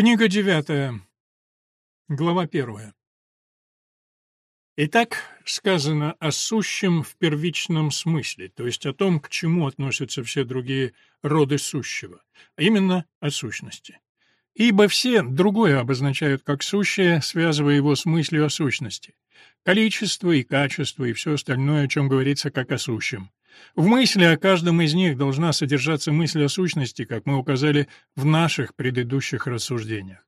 Книга девятая. Глава первая. Итак, сказано о сущем в первичном смысле, то есть о том, к чему относятся все другие роды сущего, а именно о сущности. Ибо все другое обозначают как сущее, связывая его с мыслью о сущности. Количество и качество и все остальное, о чем говорится как о сущем. В мысли о каждом из них должна содержаться мысль о сущности, как мы указали в наших предыдущих рассуждениях.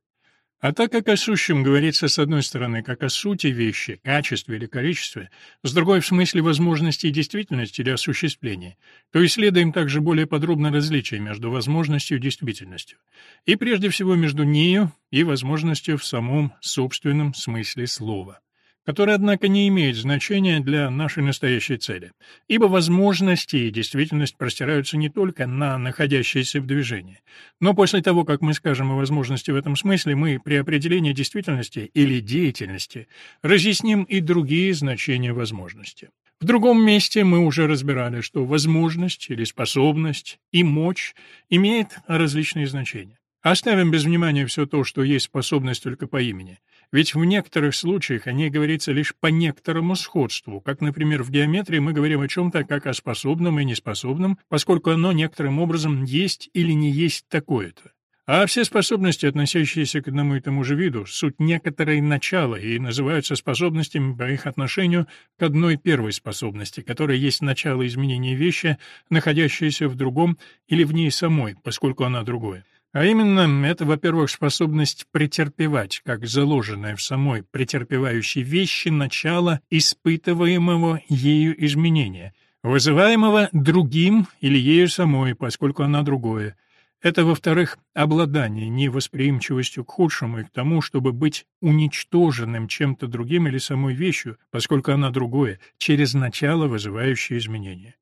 А так как о сущем говорится с одной стороны как о сути вещи, качестве или количестве, с другой в смысле возможности и действительности или осуществления, то исследуем также более подробно различия между возможностью и действительностью, и прежде всего между нею и возможностью в самом собственном смысле слова который, однако, не имеет значения для нашей настоящей цели, ибо возможности и действительность простираются не только на находящиеся в движении, но после того, как мы скажем о возможности в этом смысле, мы при определении действительности или деятельности разъясним и другие значения возможности. В другом месте мы уже разбирали, что возможность или способность и мощь имеют различные значения. Оставим без внимания все то, что есть способность только по имени. Ведь в некоторых случаях о ней говорится лишь по некоторому сходству, как, например, в геометрии мы говорим о чем-то как о способном и неспособном, поскольку оно некоторым образом есть или не есть такое-то. А все способности, относящиеся к одному и тому же виду, суть некоторые начала и называются способностями по их отношению к одной первой способности, которая есть начало изменения вещи, находящейся в другом или в ней самой, поскольку она другое. А именно, это, во-первых, способность претерпевать, как заложенное в самой претерпевающей вещи начало испытываемого ею изменения, вызываемого другим или ею самой, поскольку она другое. Это, во-вторых, обладание невосприимчивостью к худшему и к тому, чтобы быть уничтоженным чем-то другим или самой вещью, поскольку она другое, через начало, вызывающее изменения.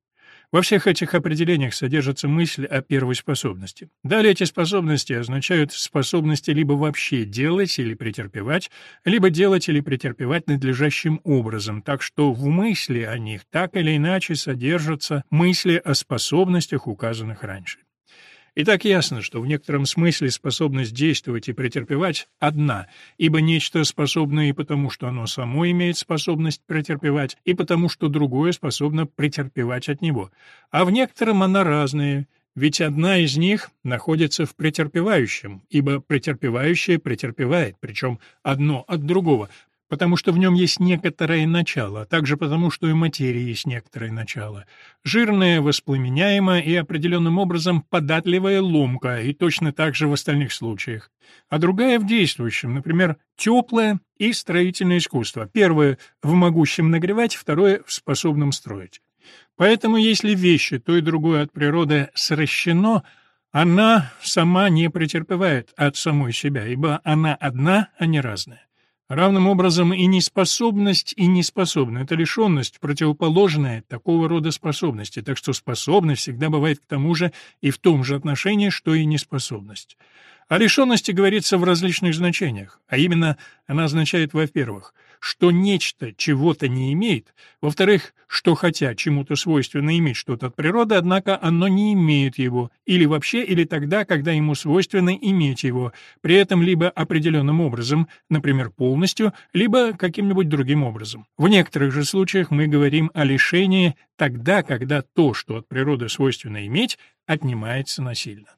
Во всех этих определениях содержится мысль о первой способности. Далее эти способности означают способности либо вообще делать или претерпевать, либо делать или претерпевать надлежащим образом, так что в мысли о них так или иначе содержатся мысли о способностях, указанных раньше. И так ясно, что в некотором смысле способность действовать и претерпевать одна, ибо нечто способно и потому, что оно само имеет способность претерпевать, и потому, что другое способно претерпевать от него. А в некотором она разная, ведь одна из них находится в претерпевающем, ибо претерпевающее претерпевает, причем одно от другого, потому что в нем есть некоторое начало, а также потому, что и материи есть некоторое начало. Жирная, воспламеняемая и определенным образом податливая ломка, и точно так же в остальных случаях. А другая в действующем, например, теплое и строительное искусство. Первое — в могущем нагревать, второе — в способном строить. Поэтому если вещи, то и другое от природы сращено, она сама не претерпевает от самой себя, ибо она одна, а не разная. Равным образом и неспособность, и неспособность — это лишенность, противоположная такого рода способности, так что способность всегда бывает к тому же и в том же отношении, что и неспособность. О лишенности говорится в различных значениях, а именно она означает, во-первых, что нечто чего-то не имеет, во-вторых, что хотя чему-то свойственно иметь что-то от природы, однако оно не имеет его, или вообще, или тогда, когда ему свойственно иметь его, при этом либо определенным образом, например, полностью, либо каким-нибудь другим образом. В некоторых же случаях мы говорим о лишении тогда, когда то, что от природы свойственно иметь, отнимается насильно.